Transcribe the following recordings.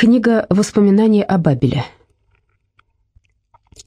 Книга воспоминаний о Бабеле.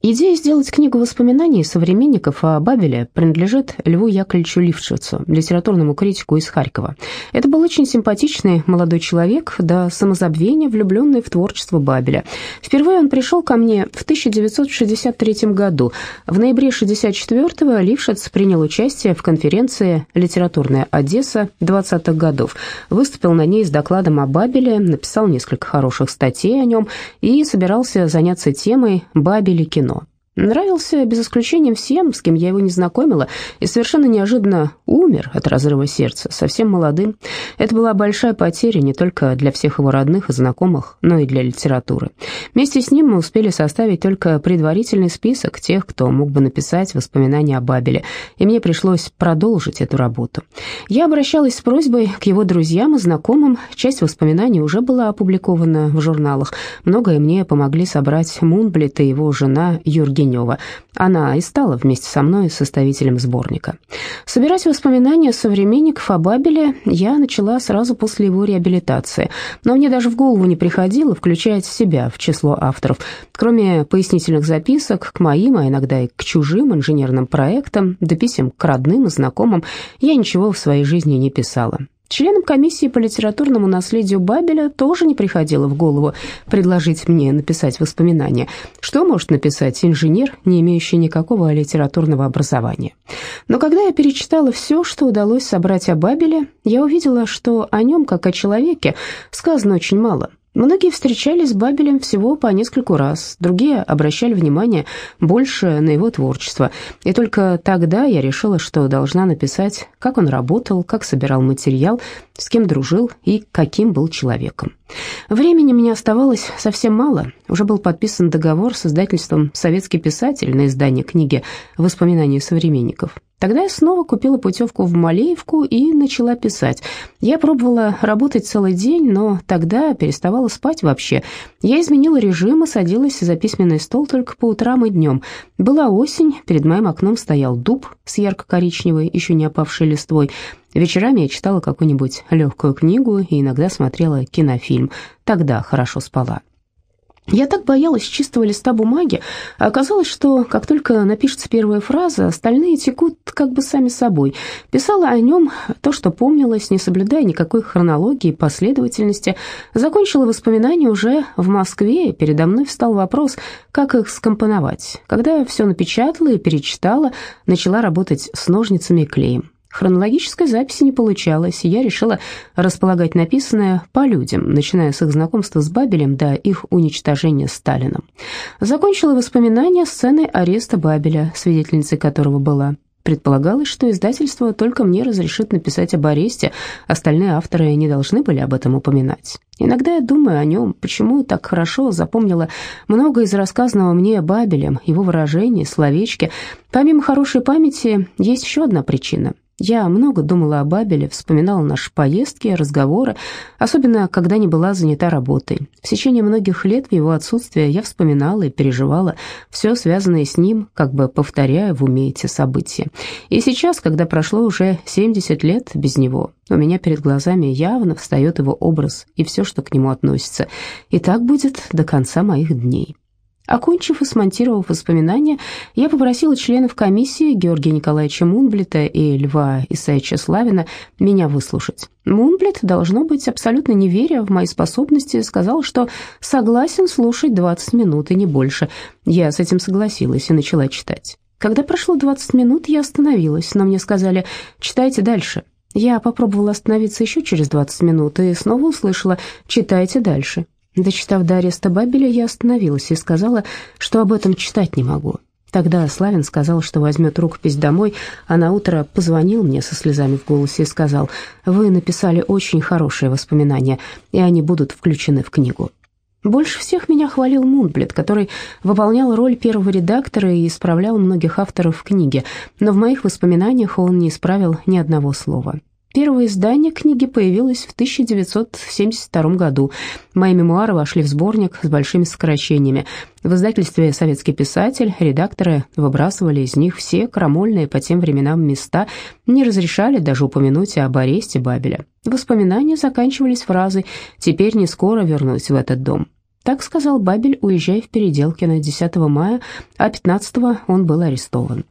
Идея сделать книгу воспоминаний современников о Бабеле принадлежит Льву Яковлевичу Лившицу, литературному критику из Харькова. Это был очень симпатичный молодой человек, до самозабвения влюбленный в творчество Бабеля. Впервые он пришел ко мне в 1963 году. В ноябре 1964-го Лившиц принял участие в конференции «Литературная Одесса 20-х годов». Выступил на ней с докладом о Бабеле, написал несколько хороших статей о нем и собирался заняться темой «Бабель и кино». Нравился без исключения всем, с кем я его не знакомила, и совершенно неожиданно умер от разрыва сердца, совсем молодым. Это была большая потеря не только для всех его родных и знакомых, но и для литературы. Вместе с ним мы успели составить только предварительный список тех, кто мог бы написать воспоминания о Бабеле, и мне пришлось продолжить эту работу. Я обращалась с просьбой к его друзьям и знакомым, часть воспоминаний уже была опубликована в журналах, многое мне помогли собрать Мунблет и его жена Юрген Генева. Она и стала вместе со мной составителем сборника. Собирать воспоминания современников о Бабеле я начала сразу после его реабилитации, но мне даже в голову не приходило включать себя в число авторов. Кроме пояснительных записок к моим, а иногда и к чужим инженерным проектам, до писем к родным и знакомым, я ничего в своей жизни не писала. Членам комиссии по литературному наследию Бабеля тоже не приходило в голову предложить мне написать воспоминания. Что может написать инженер, не имеющий никакого литературного образования? Но когда я перечитала все, что удалось собрать о Бабеле, я увидела, что о нем, как о человеке, сказано очень мало – Многие встречались с Бабелем всего по нескольку раз, другие обращали внимание больше на его творчество. И только тогда я решила, что должна написать, как он работал, как собирал материал, с кем дружил и каким был человеком. Времени мне оставалось совсем мало. Уже был подписан договор с издательством «Советский писатель» на издание книги «Воспоминания современников». Тогда я снова купила путевку в Малеевку и начала писать. Я пробовала работать целый день, но тогда переставала спать вообще. Я изменила режим и садилась за письменный стол только по утрам и днем. Была осень, перед моим окном стоял дуб с ярко-коричневой, еще не опавшей листвой. Вечерами я читала какую-нибудь легкую книгу и иногда смотрела кинофильм. Тогда хорошо спала. Я так боялась чистого листа бумаги, а оказалось, что как только напишется первая фраза, остальные текут как бы сами собой. Писала о нем то, что помнилось, не соблюдая никакой хронологии и последовательности. Закончила воспоминания уже в Москве, и передо мной встал вопрос, как их скомпоновать. Когда все напечатала и перечитала, начала работать с ножницами и клеем. Хронологической записи не получалось, и я решила располагать написанное по людям, начиная с их знакомства с Бабелем до их уничтожения Сталином. Закончила воспоминания сцены ареста Бабеля, свидетельницей которого была. Предполагалось, что издательство только мне разрешит написать об аресте, остальные авторы не должны были об этом упоминать. Иногда я думаю о нем, почему так хорошо запомнила много из рассказанного мне Бабелем, его выражений, словечки. Помимо хорошей памяти, есть еще одна причина. Я много думала о Бабеле, вспоминала наши поездки, разговоры, особенно когда не была занята работой. В течение многих лет в его отсутствие я вспоминала и переживала все связанное с ним, как бы повторяя в уме эти события. И сейчас, когда прошло уже 70 лет без него, у меня перед глазами явно встает его образ и все, что к нему относится. И так будет до конца моих дней. Окончив и смонтировав воспоминания, я попросила членов комиссии Георгия Николаевича Мунблета и Льва Исаевича Славина меня выслушать. Мунблет, должно быть, абсолютно не веря в мои способности, сказал, что согласен слушать 20 минут и не больше. Я с этим согласилась и начала читать. Когда прошло 20 минут, я остановилась, но мне сказали «читайте дальше». Я попробовала остановиться еще через 20 минут и снова услышала «читайте дальше». Дочитав до ареста Бабеля, я остановилась и сказала, что об этом читать не могу. Тогда Славин сказал, что возьмет рукопись домой, а на утро позвонил мне со слезами в голосе и сказал, «Вы написали очень хорошие воспоминания, и они будут включены в книгу». Больше всех меня хвалил Мунблет, который выполнял роль первого редактора и исправлял многих авторов в книге, но в моих воспоминаниях он не исправил ни одного слова. Первое издание книги появилось в 1972 году. Мои мемуары вошли в сборник с большими сокращениями. В издательстве «Советский писатель» редакторы выбрасывали из них все крамольные по тем временам места, не разрешали даже упомянуть об аресте Бабеля. Воспоминания заканчивались фразой «теперь не скоро вернусь в этот дом». Так сказал Бабель, уезжая в Переделкино 10 мая, а 15 он был арестован.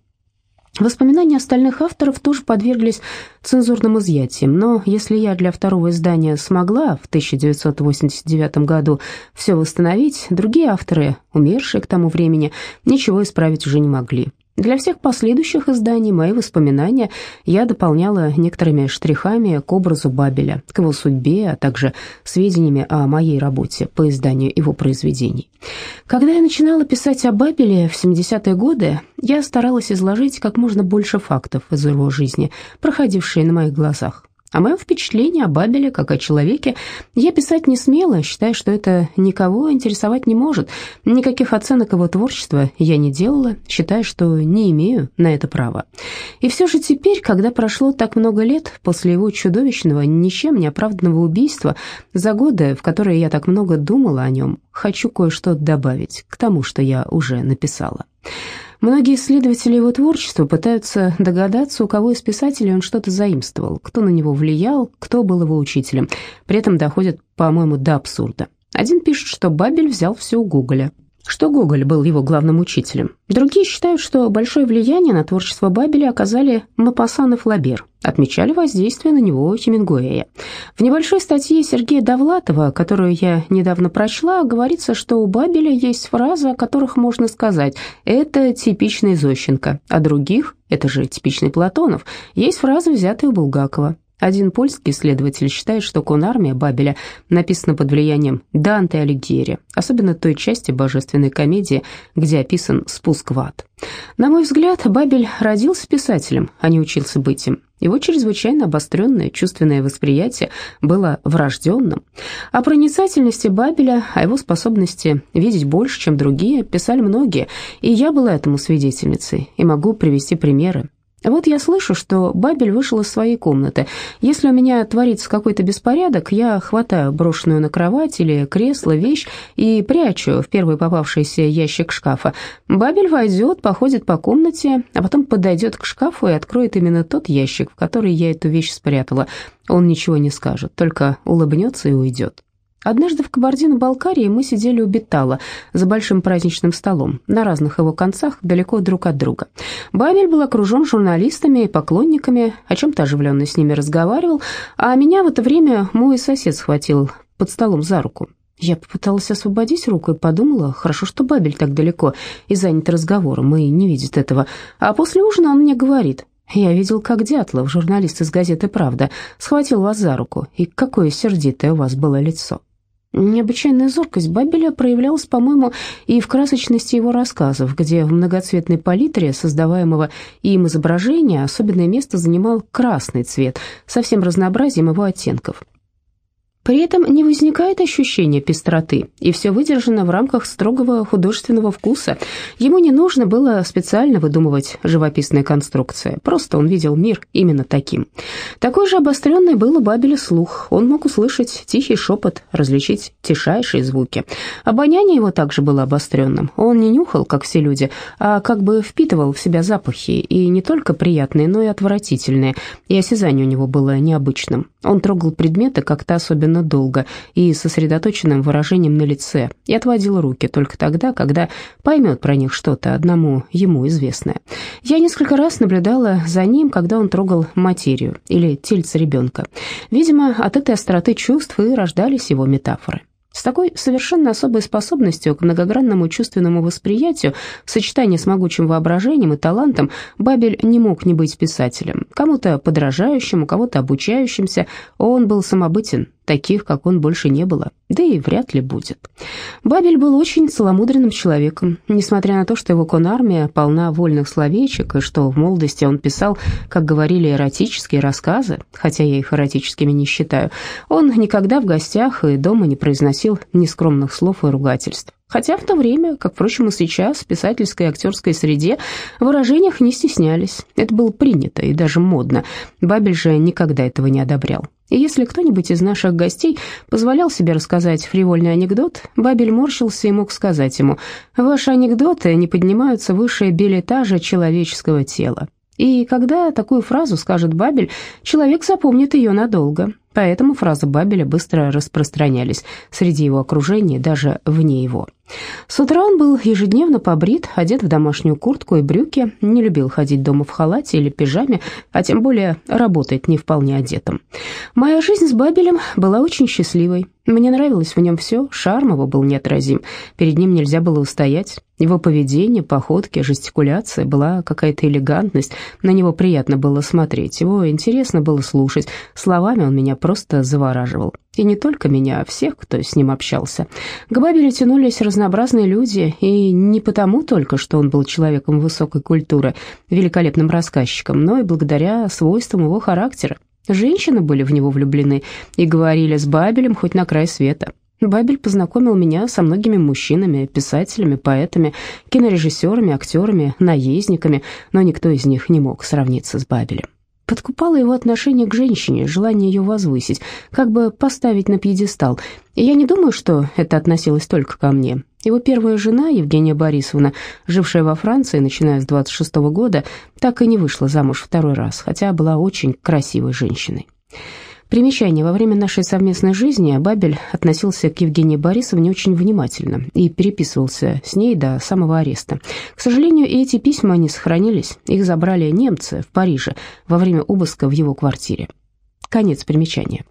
Воспоминания остальных авторов тоже подверглись цензурным изъятиям, но если я для второго издания смогла в 1989 году все восстановить, другие авторы, умершие к тому времени, ничего исправить уже не могли. Для всех последующих изданий мои воспоминания я дополняла некоторыми штрихами к образу Бабеля, к его судьбе, а также сведениями о моей работе по изданию его произведений. Когда я начинала писать о Бабеле в 70-е годы, я старалась изложить как можно больше фактов из его жизни, проходившие на моих глазах. О моем впечатлении о Бабеле, как о человеке, я писать не смела, считая, что это никого интересовать не может. Никаких оценок его творчества я не делала, считая, что не имею на это права. И все же теперь, когда прошло так много лет после его чудовищного, ничем не оправданного убийства, за годы, в которые я так много думала о нем, хочу кое-что добавить к тому, что я уже написала. Многие исследователи его творчества пытаются догадаться, у кого из писателей он что-то заимствовал, кто на него влиял, кто был его учителем. При этом доходят, по-моему, до абсурда. Один пишет, что Бабель взял все у Гоголя, что Гоголь был его главным учителем. Другие считают, что большое влияние на творчество Бабеля оказали Мапасан и Флабер, отмечали воздействие на него Хемингуэя. В небольшой статье Сергея Довлатова, которую я недавно прочла, говорится, что у Бабеля есть фразы, о которых можно сказать «это типичный Зощенко», а других «это же типичный Платонов». Есть фразы, взятые у Булгакова. Один польский исследователь считает, что конармия Бабеля написана под влиянием Данте Алигьери, особенно той части божественной комедии, где описан спуск в ад. На мой взгляд, Бабель родился писателем, а не учился быть им. Его чрезвычайно обостренное чувственное восприятие было врожденным. О проницательности Бабеля, о его способности видеть больше, чем другие, писали многие, и я была этому свидетельницей, и могу привести примеры. Вот я слышу, что Бабель вышел из своей комнаты. Если у меня творится какой-то беспорядок, я хватаю брошенную на кровать или кресло вещь и прячу в первый попавшийся ящик шкафа. Бабель войдет, походит по комнате, а потом подойдет к шкафу и откроет именно тот ящик, в который я эту вещь спрятала. Он ничего не скажет, только улыбнется и уйдет. Однажды в Кабардино-Балкарии мы сидели у Бетала за большим праздничным столом, на разных его концах, далеко друг от друга. Бабель был окружен журналистами и поклонниками, о чем-то оживленно с ними разговаривал, а меня в это время мой сосед схватил под столом за руку. Я попыталась освободить руку и подумала, хорошо, что Бабель так далеко и занят разговором и не видит этого. А после ужина он мне говорит, «Я видел, как Дятлов, журналист из газеты «Правда», схватил вас за руку, и какое сердитое у вас было лицо». Необычайная зоркость Бабеля проявлялась, по-моему, и в красочности его рассказов, где в многоцветной палитре создаваемого им изображения особенное место занимал красный цвет со всем разнообразием его оттенков. При этом не возникает ощущения пестроты, и все выдержано в рамках строгого художественного вкуса. Ему не нужно было специально выдумывать живописные конструкции, просто он видел мир именно таким. Такой же обостренный был у Бабеля слух, он мог услышать тихий шепот, различить тишайшие звуки. Обоняние его также было обостренным, он не нюхал, как все люди, а как бы впитывал в себя запахи, и не только приятные, но и отвратительные, и осязание у него было необычным. Он трогал предметы как-то особенно особенно долго и сосредоточенным выражением на лице, и отводил руки только тогда, когда поймет про них что-то одному ему известное. Я несколько раз наблюдала за ним, когда он трогал материю или тельце ребенка. Видимо, от этой остроты чувств и рождались его метафоры. С такой совершенно особой способностью к многогранному чувственному восприятию, в сочетании с могучим воображением и талантом, Бабель не мог не быть писателем. Кому-то подражающим, у кого-то обучающимся, он был самобытен, таких, как он, больше не было, да и вряд ли будет. Бабель был очень целомудренным человеком, несмотря на то, что его конармия полна вольных словечек, и что в молодости он писал, как говорили, эротические рассказы, хотя я их эротическими не считаю, он никогда в гостях и дома не произносил нескромных слов и ругательств. Хотя в то время, как, впрочем, и сейчас, в писательской и актерской среде в выражениях не стеснялись. Это было принято и даже модно. Бабель же никогда этого не одобрял. И если кто-нибудь из наших гостей позволял себе рассказать фривольный анекдот, Бабель морщился и мог сказать ему, «Ваши анекдоты не поднимаются выше билетажа человеческого тела». И когда такую фразу скажет Бабель, человек запомнит ее надолго. Поэтому фразы Бабеля быстро распространялись среди его окружения, даже вне его. С утра он был ежедневно побрит, одет в домашнюю куртку и брюки, не любил ходить дома в халате или пижаме, а тем более работать не вполне одетым. Моя жизнь с Бабелем была очень счастливой. Мне нравилось в нем все, шарм его был неотразим, перед ним нельзя было устоять. Его поведение, походки, жестикуляция, была какая-то элегантность, на него приятно было смотреть, его интересно было слушать, словами он меня просто завораживал. И не только меня, а всех, кто с ним общался. К Бабелю тянулись разнообразные люди, и не потому только, что он был человеком высокой культуры, великолепным рассказчиком, но и благодаря свойствам его характера. Женщины были в него влюблены и говорили с Бабелем хоть на край света. Бабель познакомил меня со многими мужчинами, писателями, поэтами, кинорежиссерами, актерами, наездниками, но никто из них не мог сравниться с Бабелем. Подкупало его отношение к женщине, желание ее возвысить, как бы поставить на пьедестал. И я не думаю, что это относилось только ко мне. Его первая жена, Евгения Борисовна, жившая во Франции, начиная с 26 -го года, так и не вышла замуж второй раз, хотя была очень красивой женщиной. Примечание. Во время нашей совместной жизни Бабель относился к Евгении Борисовне очень внимательно и переписывался с ней до самого ареста. К сожалению, эти письма не сохранились. Их забрали немцы в Париже во время обыска в его квартире. Конец примечания.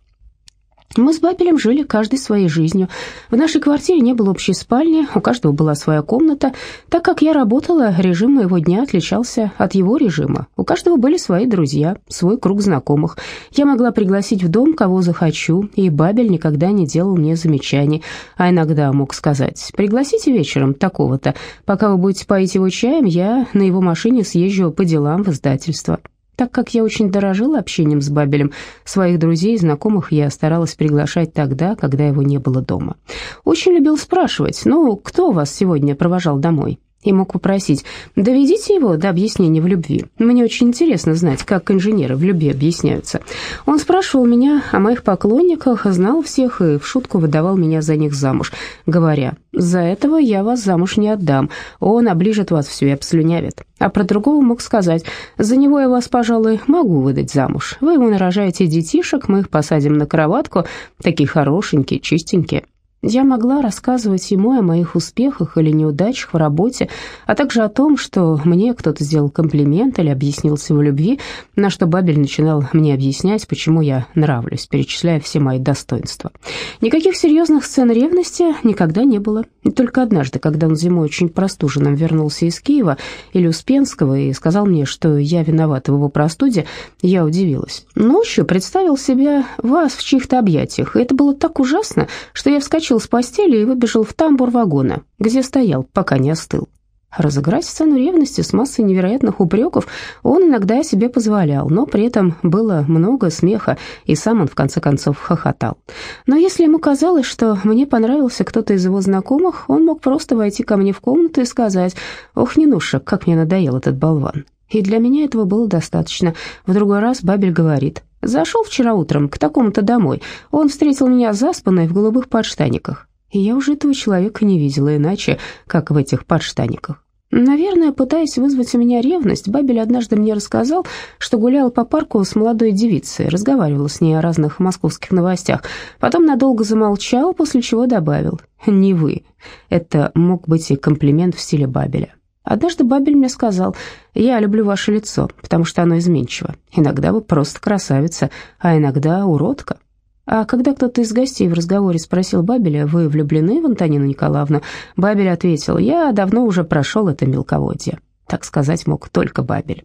Мы с Бабелем жили каждой своей жизнью. В нашей квартире не было общей спальни, у каждого была своя комната. Так как я работала, режим моего дня отличался от его режима. У каждого были свои друзья, свой круг знакомых. Я могла пригласить в дом, кого захочу, и Бабель никогда не делал мне замечаний, а иногда мог сказать «пригласите вечером такого-то. Пока вы будете поить его чаем, я на его машине съезжу по делам в издательство». Так как я очень дорожила общением с Бабелем, своих друзей и знакомых я старалась приглашать тогда, когда его не было дома. Очень любил спрашивать, ну, кто вас сегодня провожал домой? И мог попросить «доведите его до объяснения в любви. Мне очень интересно знать, как инженеры в любви объясняются». Он спрашивал меня о моих поклонниках, знал всех и в шутку выдавал меня за них замуж, говоря «за этого я вас замуж не отдам, он оближет вас все и обслюнявит». А про другого мог сказать «за него я вас, пожалуй, могу выдать замуж. Вы ему нарожаете детишек, мы их посадим на кроватку, такие хорошенькие, чистенькие». Я могла рассказывать ему о моих успехах или неудачах в работе, а также о том, что мне кто-то сделал комплимент или объяснился в любви, на что Бабель начинал мне объяснять, почему я нравлюсь, перечисляя все мои достоинства. Никаких серьезных сцен ревности никогда не было. И только однажды, когда он зимой очень простуженным вернулся из Киева или Успенского и сказал мне, что я виновата в его простуде, я удивилась. Ночью представил себя вас в чьих-то объятиях, и это было так ужасно, что я вскочила вскочил с постели и выбежал в тамбур вагона, где стоял, пока не остыл. Разыграть сцену ревности с массой невероятных упреков он иногда себе позволял, но при этом было много смеха, и сам он в конце концов хохотал. Но если ему казалось, что мне понравился кто-то из его знакомых, он мог просто войти ко мне в комнату и сказать «Ох, Нинуша, как мне надоел этот болван». И для меня этого было достаточно. В другой раз Бабель говорит Зашел вчера утром к такому-то домой. Он встретил меня заспанной в голубых подштаниках. И я уже этого человека не видела иначе, как в этих подштаниках. Наверное, пытаясь вызвать у меня ревность, Бабель однажды мне рассказал, что гулял по парку с молодой девицей, разговаривал с ней о разных московских новостях. Потом надолго замолчал, после чего добавил «не вы». Это мог быть и комплимент в стиле Бабеля. Однажды Бабель мне сказал, «Я люблю ваше лицо, потому что оно изменчиво. Иногда вы просто красавица, а иногда уродка». А когда кто-то из гостей в разговоре спросил Бабеля, «Вы влюблены в Антонину Николаевну?» Бабель ответил, «Я давно уже прошел это мелководье» так сказать мог только Бабель.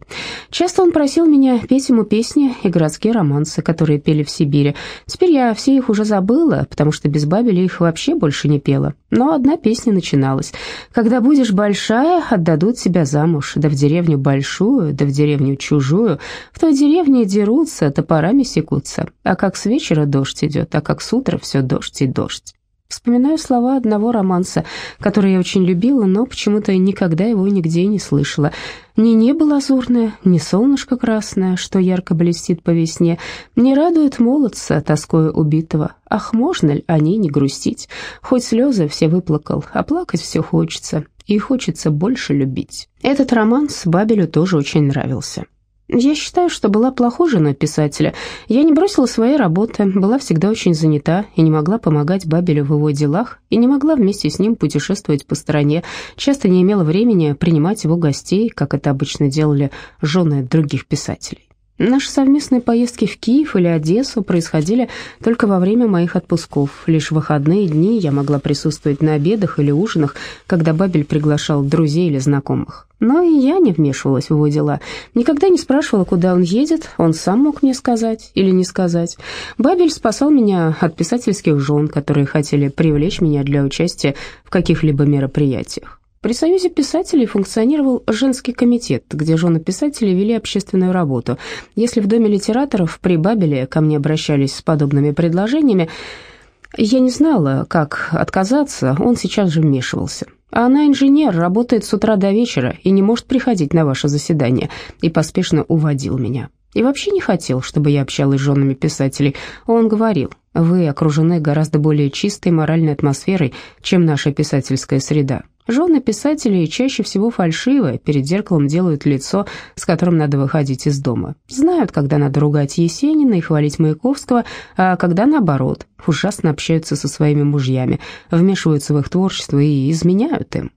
Часто он просил меня петь ему песни и городские романсы, которые пели в Сибири. Теперь я все их уже забыла, потому что без Бабеля их вообще больше не пела. Но одна песня начиналась. «Когда будешь большая, отдадут тебя замуж, да в деревню большую, да в деревню чужую. В той деревне дерутся, топорами секутся. А как с вечера дождь идет, а как с утра все дождь и дождь». Вспоминаю слова одного романса, который я очень любила, но почему-то никогда его нигде не слышала. Ни небо лазурное, ни солнышко красное, что ярко блестит по весне, не радует молодца, тоскою убитого. Ах, можно ли о ней не грустить? Хоть слезы все выплакал, а плакать все хочется, и хочется больше любить. Этот романс Бабелю тоже очень нравился. Я считаю, что была плохой женой писателя. Я не бросила своей работы, была всегда очень занята и не могла помогать Бабелю в его делах, и не могла вместе с ним путешествовать по стране, часто не имела времени принимать его гостей, как это обычно делали жены других писателей. Наши совместные поездки в Киев или Одессу происходили только во время моих отпусков. Лишь в выходные дни я могла присутствовать на обедах или ужинах, когда Бабель приглашал друзей или знакомых. Но и я не вмешивалась в его дела. Никогда не спрашивала, куда он едет, он сам мог мне сказать или не сказать. Бабель спасал меня от писательских жен, которые хотели привлечь меня для участия в каких-либо мероприятиях. При Союзе писателей функционировал женский комитет, где жены писателей вели общественную работу. Если в Доме литераторов при Бабеле ко мне обращались с подобными предложениями, я не знала, как отказаться, он сейчас же вмешивался. А она инженер, работает с утра до вечера и не может приходить на ваше заседание, и поспешно уводил меня. И вообще не хотел, чтобы я общалась с женами писателей. Он говорил, вы окружены гораздо более чистой моральной атмосферой, чем наша писательская среда. Жены писателей чаще всего фальшивые, перед зеркалом делают лицо, с которым надо выходить из дома. Знают, когда надо ругать Есенина и хвалить Маяковского, а когда наоборот, ужасно общаются со своими мужьями, вмешиваются в их творчество и изменяют им.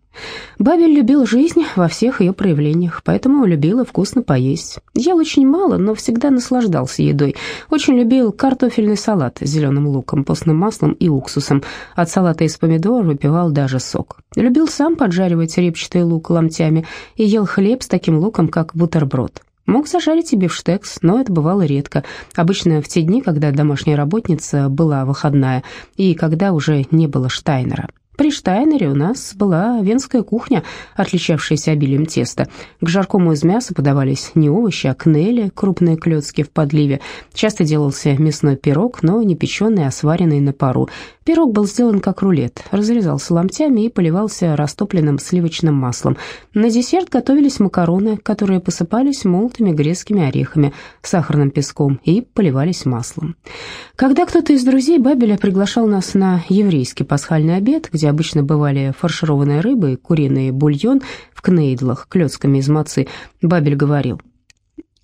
Бабель любил жизнь во всех ее проявлениях, поэтому любил и вкусно поесть. Ел очень мало, но всегда наслаждался едой. Очень любил картофельный салат с зеленым луком, постным маслом и уксусом. От салата из помидор выпивал даже сок. Любил сам поджаривать репчатый лук ломтями и ел хлеб с таким луком, как бутерброд. Мог зажарить и бифштекс, но это бывало редко. Обычно в те дни, когда домашняя работница была выходная и когда уже не было Штайнера. При Штайнере у нас была венская кухня, отличавшаяся обилием теста. К жаркому из мяса подавались не овощи, а кнели, крупные клетки в подливе. Часто делался мясной пирог, но не печеный, а сваренный на пару. Пирог был сделан как рулет, разрезался ломтями и поливался растопленным сливочным маслом. На десерт готовились макароны, которые посыпались молотыми грецкими орехами, сахарным песком и поливались маслом. Когда кто-то из друзей Бабеля приглашал нас на еврейский пасхальный обед, где обычно бывали фаршированная рыба и куриный бульон в кнейдлах, клетками из мацы, Бабель говорил,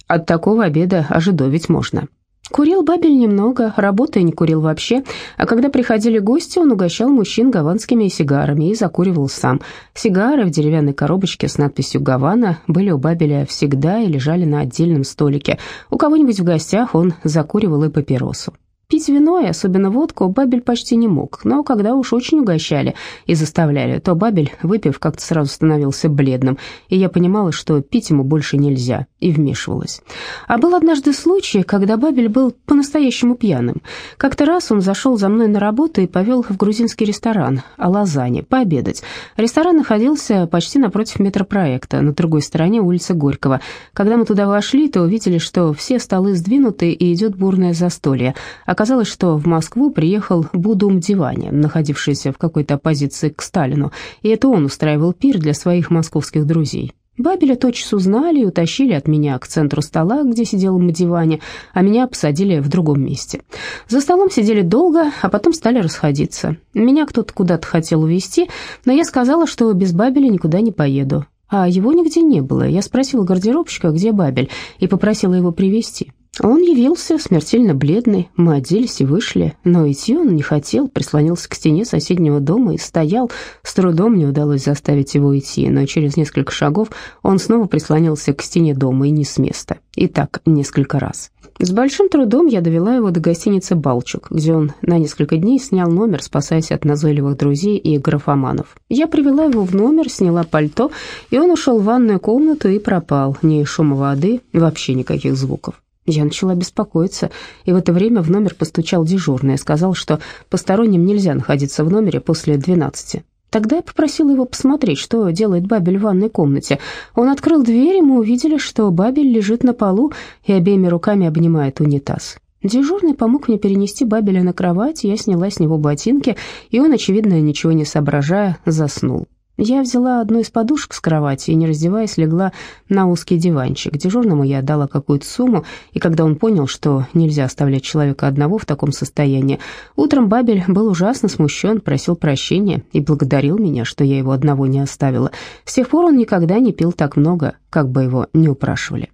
«От такого обеда ожидовить можно». Курил Бабель немного, работая не курил вообще, а когда приходили гости, он угощал мужчин гаванскими сигарами и закуривал сам. Сигары в деревянной коробочке с надписью «Гавана» были у Бабеля всегда и лежали на отдельном столике. У кого-нибудь в гостях он закуривал и папиросу. Пить вино, и особенно водку, Бабель почти не мог, но когда уж очень угощали и заставляли, то Бабель, выпив, как-то сразу становился бледным, и я понимала, что пить ему больше нельзя, и вмешивалась. А был однажды случай, когда Бабель был по-настоящему пьяным. Как-то раз он зашел за мной на работу и повел в грузинский ресторан «Алазани» пообедать. Ресторан находился почти напротив метропроекта, на другой стороне улицы Горького. Когда мы туда вошли, то увидели, что все столы сдвинуты и идет бурное застолье, а Оказалось, что в Москву приехал Будум Дивани, находившийся в какой-то оппозиции к Сталину, и это он устраивал пир для своих московских друзей. Бабеля тотчас узнали и утащили от меня к центру стола, где сидел Мадивани, а меня посадили в другом месте. За столом сидели долго, а потом стали расходиться. Меня кто-то куда-то хотел увезти, но я сказала, что без Бабеля никуда не поеду. А его нигде не было. Я спросила гардеробщика, где Бабель, и попросила его привезти. Он явился, смертельно бледный, мы оделись и вышли, но идти он не хотел, прислонился к стене соседнего дома и стоял. С трудом мне удалось заставить его идти, но через несколько шагов он снова прислонился к стене дома и не с места. И так несколько раз. С большим трудом я довела его до гостиницы «Балчук», где он на несколько дней снял номер, спасаясь от назойливых друзей и графоманов. Я привела его в номер, сняла пальто, и он ушел в ванную комнату и пропал. Ни шума воды, вообще никаких звуков. Я начала беспокоиться, и в это время в номер постучал дежурный и сказал, что посторонним нельзя находиться в номере после двенадцати. Тогда я попросила его посмотреть, что делает Бабель в ванной комнате. Он открыл дверь, и мы увидели, что Бабель лежит на полу и обеими руками обнимает унитаз. Дежурный помог мне перенести Бабеля на кровать, я сняла с него ботинки, и он, очевидно, ничего не соображая, заснул. Я взяла одну из подушек с кровати и, не раздеваясь, легла на узкий диванчик. Дежурному я дала какую-то сумму, и когда он понял, что нельзя оставлять человека одного в таком состоянии, утром Бабель был ужасно смущен, просил прощения и благодарил меня, что я его одного не оставила. С тех пор он никогда не пил так много, как бы его ни упрашивали.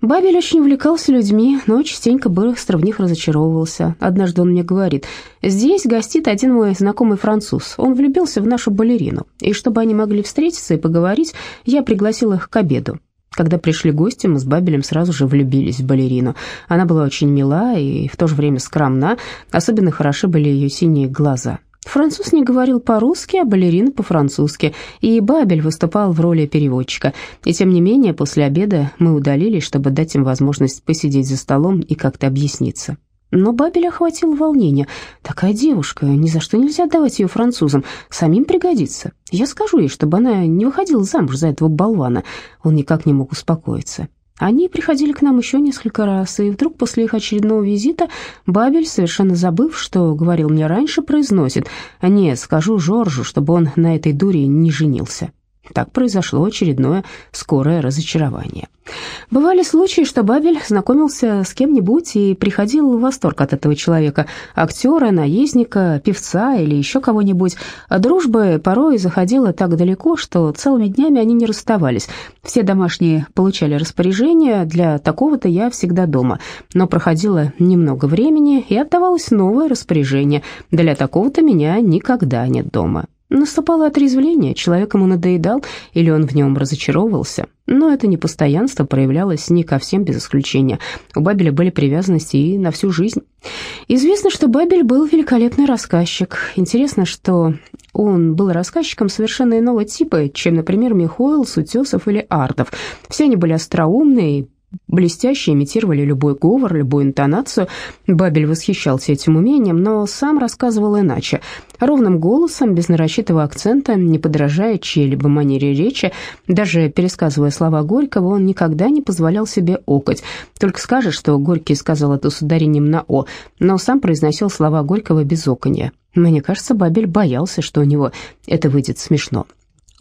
Бабель очень увлекался людьми, но частенько быстро в них разочаровывался. Однажды он мне говорит, «Здесь гостит один мой знакомый француз. Он влюбился в нашу балерину, и чтобы они могли встретиться и поговорить, я пригласил их к обеду. Когда пришли гости, мы с Бабелем сразу же влюбились в балерину. Она была очень мила и в то же время скромна, особенно хороши были ее синие глаза. Француз не говорил по-русски, а балерина по-французски, и Бабель выступал в роли переводчика. И тем не менее, после обеда мы удалились, чтобы дать им возможность посидеть за столом и как-то объясниться. Но Бабель охватил волнение. «Такая девушка, ни за что нельзя отдавать ее французам, самим пригодится. Я скажу ей, чтобы она не выходила замуж за этого болвана». Он никак не мог успокоиться. Они приходили к нам еще несколько раз, и вдруг после их очередного визита Бабель, совершенно забыв, что говорил мне раньше, произносит «Нет, скажу Жоржу, чтобы он на этой дуре не женился». Так произошло очередное скорое разочарование. Бывали случаи, что Бабель знакомился с кем-нибудь и приходил в восторг от этого человека, актера, наездника, певца или еще кого-нибудь. А дружба порой заходила так далеко, что целыми днями они не расставались. Все домашние получали распоряжение, для такого-то я всегда дома, но проходило немного времени, и отдавалось новое распоряжение, для такого-то меня никогда нет дома. Наступало отрезвление, человек ему надоедал или он в нем разочаровывался. Но это непостоянство проявлялось не ко всем без исключения. У Бабеля были привязанности и на всю жизнь. Известно, что Бабель был великолепный рассказчик. Интересно, что он был рассказчиком совершенно иного типа, чем, например, Михоил, Сутесов или Артов. Все они были остроумные, блестяще имитировали любой говор, любую интонацию. Бабель восхищался этим умением, но сам рассказывал иначе. Ровным голосом, без нарочитого акцента, не подражая чьей-либо манере речи, даже пересказывая слова Горького, он никогда не позволял себе окать. Только скажет, что Горький сказал это с ударением на «о», но сам произносил слова Горького без оконья. Мне кажется, Бабель боялся, что у него это выйдет смешно.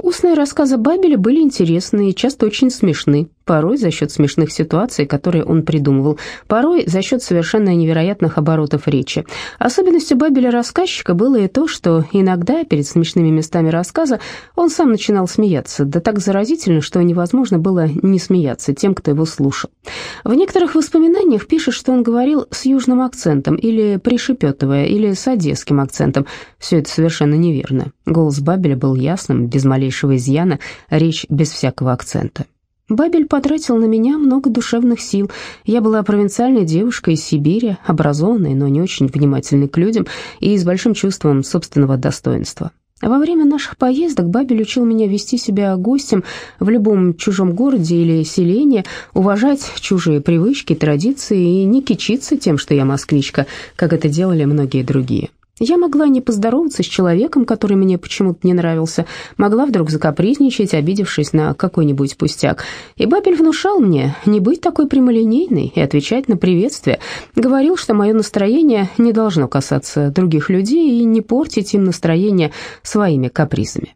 Устные рассказы Бабеля были интересны и часто очень смешны, порой за счет смешных ситуаций, которые он придумывал, порой за счет совершенно невероятных оборотов речи. Особенностью Бабеля-рассказчика было и то, что иногда перед смешными местами рассказа он сам начинал смеяться, да так заразительно, что невозможно было не смеяться тем, кто его слушал. В некоторых воспоминаниях пишет, что он говорил с южным акцентом, или пришепетывая, или с одесским акцентом. Все это совершенно неверно. Голос Бабеля был ясным, без малейшего изъяна, речь без всякого акцента. Бабель потратил на меня много душевных сил. Я была провинциальной девушкой из Сибири, образованной, но не очень внимательной к людям и с большим чувством собственного достоинства. Во время наших поездок Бабель учил меня вести себя гостем в любом чужом городе или селении, уважать чужие привычки, традиции и не кичиться тем, что я москвичка, как это делали многие другие. Я могла не поздороваться с человеком, который мне почему-то не нравился, могла вдруг закапризничать, обидевшись на какой-нибудь пустяк. И Бабель внушал мне не быть такой прямолинейной и отвечать на приветствие. Говорил, что мое настроение не должно касаться других людей и не портить им настроение своими капризами.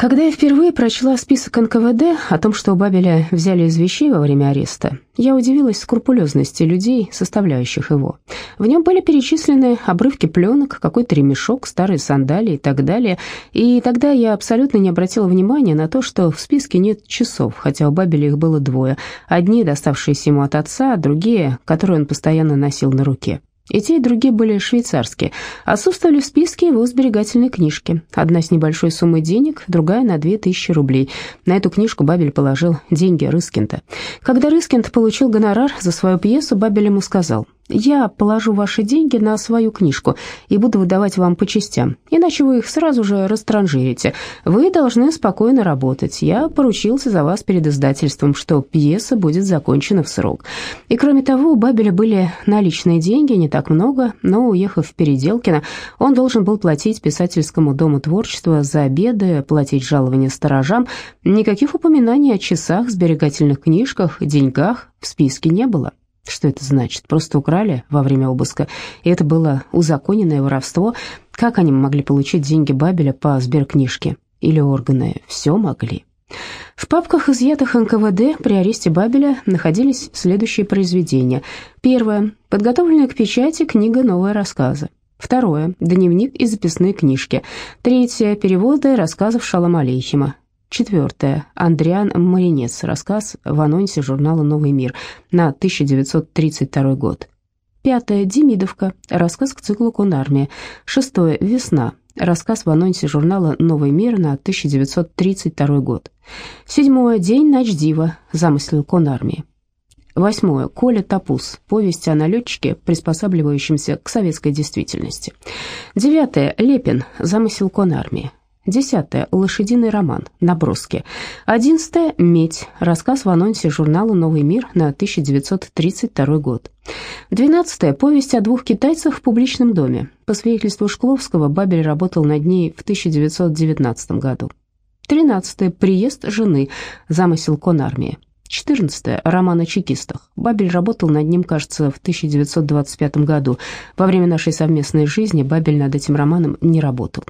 Когда я впервые прочла список НКВД о том, что Бабеля взяли из вещей во время ареста, я удивилась скрупулезности людей, составляющих его. В нем были перечислены обрывки пленок, какой-то ремешок, старые сандалии и так далее, и тогда я абсолютно не обратила внимания на то, что в списке нет часов, хотя у Бабеля их было двое, одни, доставшиеся ему от отца, другие, которые он постоянно носил на руке. И те, и другие были швейцарские. Отсутствовали в списке его сберегательной книжки. Одна с небольшой суммой денег, другая на 2000 рублей. На эту книжку Бабель положил деньги Рыскинта. Когда Рыскинт получил гонорар за свою пьесу, Бабель ему сказал – я положу ваши деньги на свою книжку и буду выдавать вам по частям, иначе вы их сразу же растранжирите. Вы должны спокойно работать. Я поручился за вас перед издательством, что пьеса будет закончена в срок. И кроме того, у Бабеля были наличные деньги, не так много, но, уехав в Переделкино, он должен был платить писательскому дому творчества за обеды, платить жалования сторожам. Никаких упоминаний о часах, сберегательных книжках, деньгах в списке не было. Что это значит? Просто украли во время обыска, и это было узаконенное воровство. Как они могли получить деньги Бабеля по сберкнижке? Или органы все могли? В папках, изъятых НКВД при аресте Бабеля, находились следующие произведения. Первое. Подготовленная к печати книга «Новые рассказы». Второе. Дневник и записные книжки. Третье. Переводы рассказов Шалом Алейхима. Четвертое. Андриан Маринец. Рассказ в анонсе журнала «Новый мир» на 1932 год. Пятое. Демидовка. Рассказ к циклу «Конармия». Шестое. Весна. Рассказ в анонсе журнала «Новый мир» на 1932 год. Седьмое. День Ночдива. Замысел конармии. Восьмое. Коля Топус. Повесть о налетчике, приспосабливающемся к советской действительности. Девятое. Лепин. Замысел конармии. Десятое. Лошадиный роман. Наброски. Одиннадцатое. Медь. Рассказ в анонсе журнала «Новый мир» на 1932 год. Двенадцатое. Повесть о двух китайцах в публичном доме. По свидетельству Шкловского, Бабель работал над ней в 1919 году. Тринадцатое. Приезд жены. Замысел конармии. 14. Роман о чекистах. Бабель работал над ним, кажется, в 1925 году. Во время нашей совместной жизни Бабель над этим романом не работал.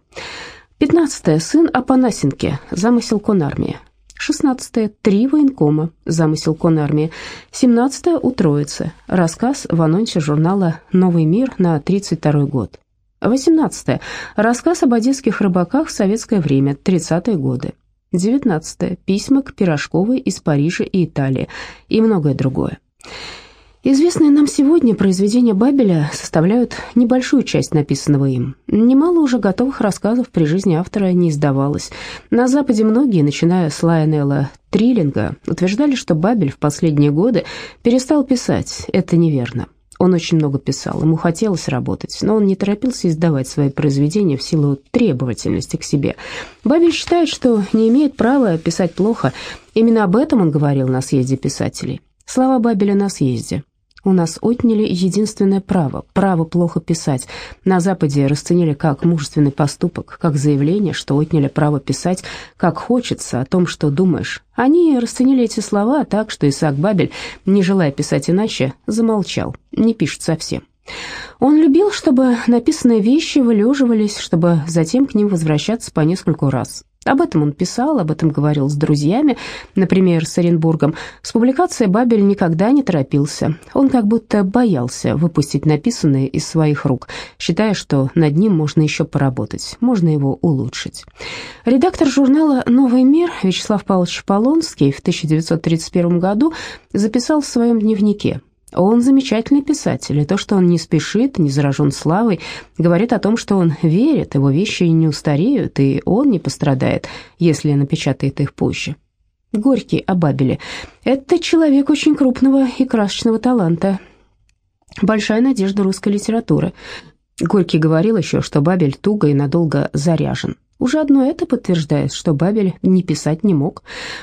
15. Сын Апанасенки. Замысел конармии. 16. Три военкома. Замысел конармии. 17. У Троицы. Рассказ в анонсе журнала «Новый мир» на 32 год. 18. Рассказ об одесских рыбаках в советское время, 30-е годы. 19. Письма к Пирожковой из Парижа и Италии и многое другое. Известные нам сегодня произведения Бабеля составляют небольшую часть написанного им. Немало уже готовых рассказов при жизни автора не издавалось. На Западе многие, начиная с Лайонелла Триллинга, утверждали, что Бабель в последние годы перестал писать. Это неверно. Он очень много писал, ему хотелось работать, но он не торопился издавать свои произведения в силу требовательности к себе. Бабель считает, что не имеет права писать плохо. Именно об этом он говорил на съезде писателей. Слова Бабеля на съезде. У нас отняли единственное право, право плохо писать. На Западе расценили как мужественный поступок, как заявление, что отняли право писать, как хочется, о том, что думаешь. Они расценили эти слова так, что Исаак Бабель, не желая писать иначе, замолчал, не пишет совсем. Он любил, чтобы написанные вещи вылеживались, чтобы затем к ним возвращаться по нескольку раз. Об этом он писал, об этом говорил с друзьями, например, с Оренбургом. С публикацией Бабель никогда не торопился. Он как будто боялся выпустить написанное из своих рук, считая, что над ним можно еще поработать, можно его улучшить. Редактор журнала «Новый мир» Вячеслав Павлович Полонский в 1931 году записал в своем дневнике он замечательный писатель, и то, что он не спешит, не заражен славой, говорит о том, что он верит, его вещи не устареют, и он не пострадает, если напечатает их позже. Горький о Бабеле. Это человек очень крупного и красочного таланта. Большая надежда русской литературы. Горький говорил еще, что Бабель туго и надолго заряжен. Уже одно это подтверждает, что Бабель не писать не мог.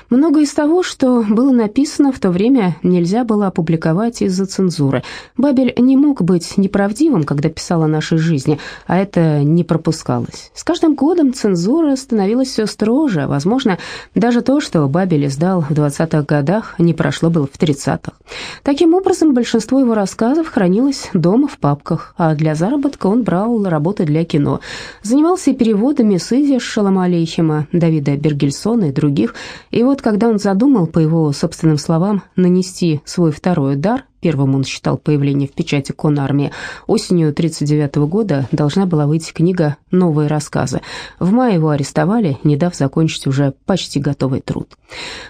Многое из того, что было написано в то время, нельзя было опубликовать из-за цензуры. Бабель не мог быть неправдивым, когда писал о нашей жизни, а это не пропускалось. С каждым годом цензура становилась все строже. Возможно, даже то, что Бабель издал в 20-х годах, не прошло было в 30-х. Таким образом, большинство его рассказов хранилось дома в папках, а для заработка он брал работы для кино. Занимался переводами с Фрейзе, Шалома Алейхима, Давида Бергельсона и других. И вот когда он задумал, по его собственным словам, нанести свой второй удар, первым он считал появление в печати конармии, осенью 1939 года должна была выйти книга «Новые рассказы». В мае его арестовали, не дав закончить уже почти готовый труд.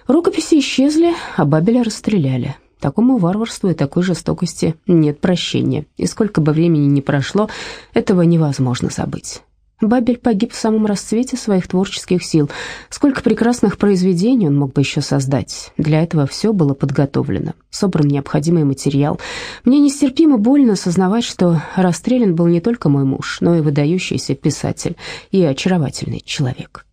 Рукописи исчезли, а Бабеля расстреляли. Такому варварству и такой жестокости нет прощения, и сколько бы времени ни прошло, этого невозможно забыть. Бабель погиб в самом расцвете своих творческих сил. Сколько прекрасных произведений он мог бы еще создать. Для этого все было подготовлено. Собран необходимый материал. Мне нестерпимо больно осознавать, что расстрелян был не только мой муж, но и выдающийся писатель и очаровательный человек.